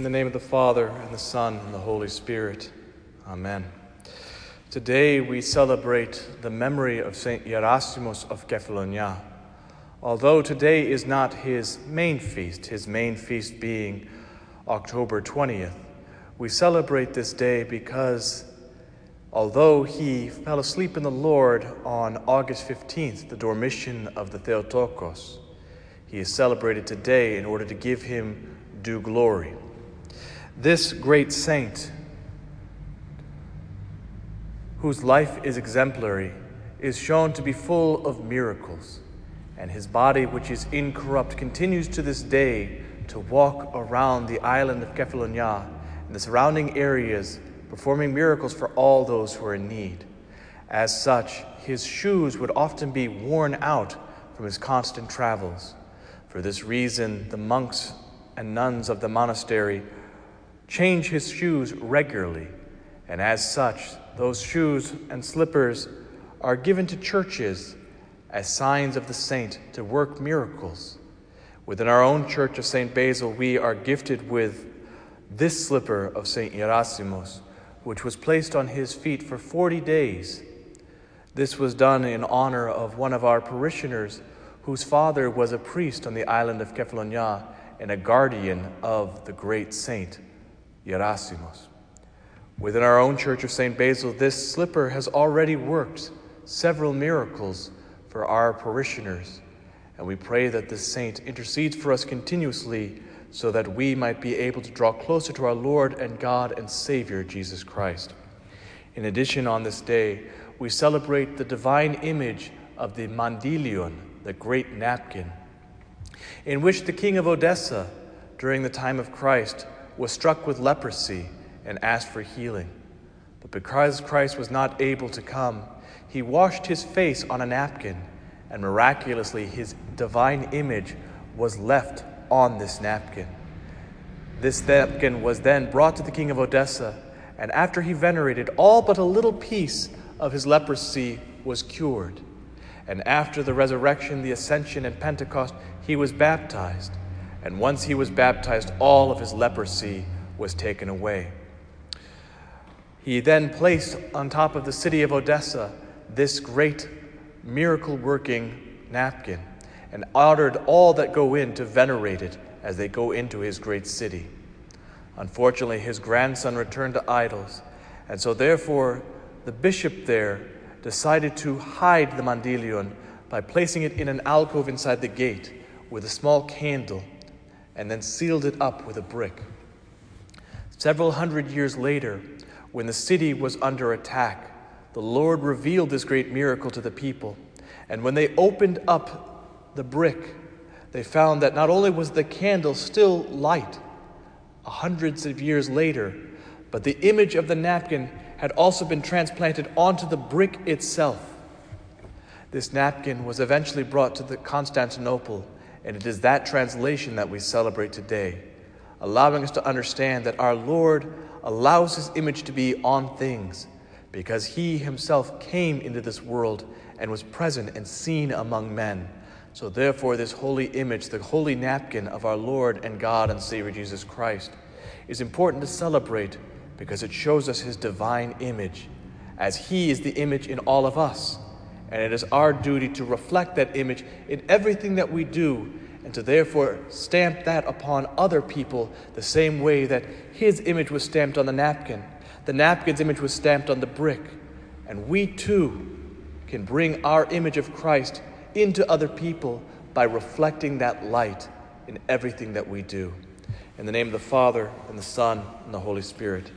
In the name of the Father, and the Son, and the Holy Spirit. Amen. Today we celebrate the memory of Saint Gerasimos of Kefalonia. Although today is not his main feast, his main feast being October 20th, we celebrate this day because although he fell asleep in the Lord on August 15th, the Dormition of the Theotokos, he is celebrated today in order to give him due glory. This great saint, whose life is exemplary, is shown to be full of miracles, and his body, which is incorrupt, continues to this day to walk around the island of Kefalonia and the surrounding areas, performing miracles for all those who are in need. As such, his shoes would often be worn out from his constant travels. For this reason, the monks and nuns of the monastery change his shoes regularly, and as such, those shoes and slippers are given to churches as signs of the saint to work miracles. Within our own church of St. Basil, we are gifted with this slipper of St. Gerasimos, which was placed on his feet for 40 days. This was done in honor of one of our parishioners whose father was a priest on the island of Kefalonia and a guardian of the great saint Gerasimos. Within our own church of St. Basil, this slipper has already worked several miracles for our parishioners, and we pray that this saint intercedes for us continuously so that we might be able to draw closer to our Lord and God and Savior, Jesus Christ. In addition, on this day, we celebrate the divine image of the mandilion, the great napkin, in which the king of Edessa, during the time of Christ, was struck with leprosy and asked for healing. But because Christ was not able to come, he washed his face on a napkin, and miraculously his divine image was left on this napkin. This napkin was then brought to the king of Edessa, and after he venerated, all but a little piece of his leprosy was cured. And after the resurrection, the ascension, and Pentecost, he was baptized. And once he was baptized, all of his leprosy was taken away. He then placed on top of the city of Edessa this great miracle working napkin and ordered all that go in to venerate it as they go into his great city. Unfortunately, his grandson returned to idols, and so therefore the bishop there decided to hide the mandilion by placing it in an alcove inside the gate with a small candle and then sealed it up with a brick. Several hundred years later, when the city was under attack, the Lord revealed this great miracle to the people. And when they opened up the brick, they found that not only was the candle still light, hundreds of years later, but the image of the napkin had also been transplanted onto the brick itself. This napkin was eventually brought to Constantinople, and it is that translation that we celebrate today, allowing us to understand that our Lord allows his image to be on things because he himself came into this world and was present and seen among men. So, therefore, this holy image, the holy napkin of our Lord and God and Savior Jesus Christ, is important to celebrate because it shows us his divine image, as he is the image in all of us. And it is our duty to reflect that image in everything that we do and to therefore stamp that upon other people the same way that his image was stamped on the napkin. The napkin's image was stamped on the brick. And we too can bring our image of Christ into other people by reflecting that light in everything that we do. In the name of the Father, and the Son, and the Holy Spirit.